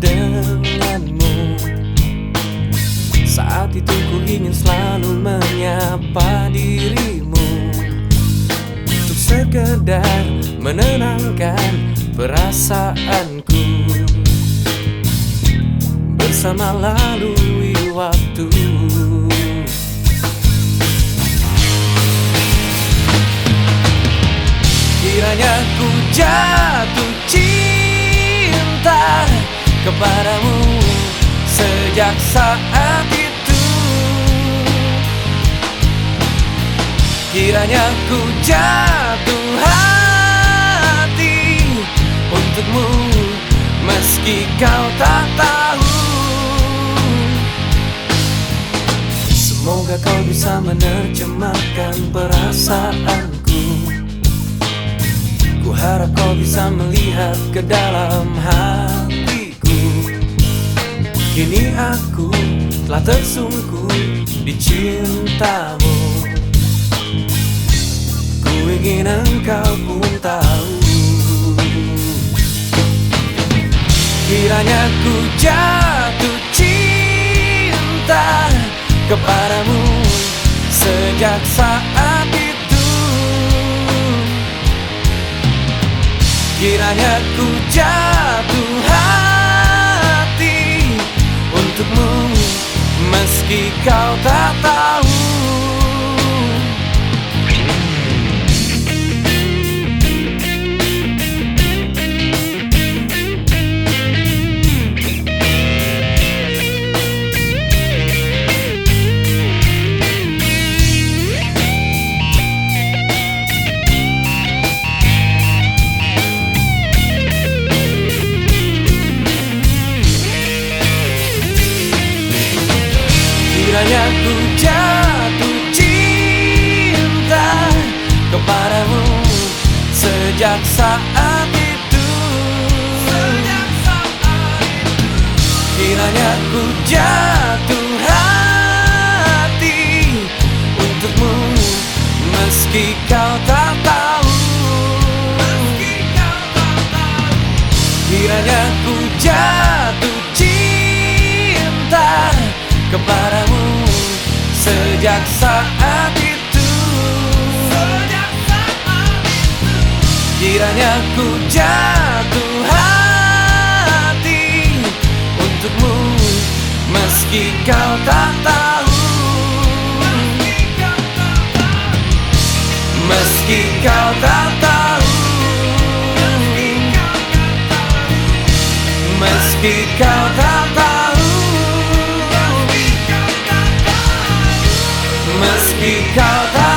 denganmu. Saat itu ku ingin selalu menyapa dirimu. Untuk sekedar menenangkan perasaanku. Bersama lalui waktu. Kiranya ku jatuh kepadamu sejak saat itu. Kiranya ku jatuh hati untukmu meski kau tak tahu. Semoga kau bisa menerjemahkan perasaanku. Ku harap kau bisa melihat ke dalam hatiku Kini aku telah tersungkur di cintamu. Ku ingin engkau pun tahu. Kiranya ku jatuh cinta kepadamu sejak saat itu. Kiranya ku jatuh hati untukmu. Meski kau tak tahu Kiranya ku jatuh cinta kepadamu sejak saat itu. Kiranya ku jatuh hati untukmu meski kau tak tahu. Kiranya ku jatuh sejak saat itu. Kiranya ku jatuh hati untukmu meski kau tak tahu. Meski kau tak tahu. Meski kau tak you call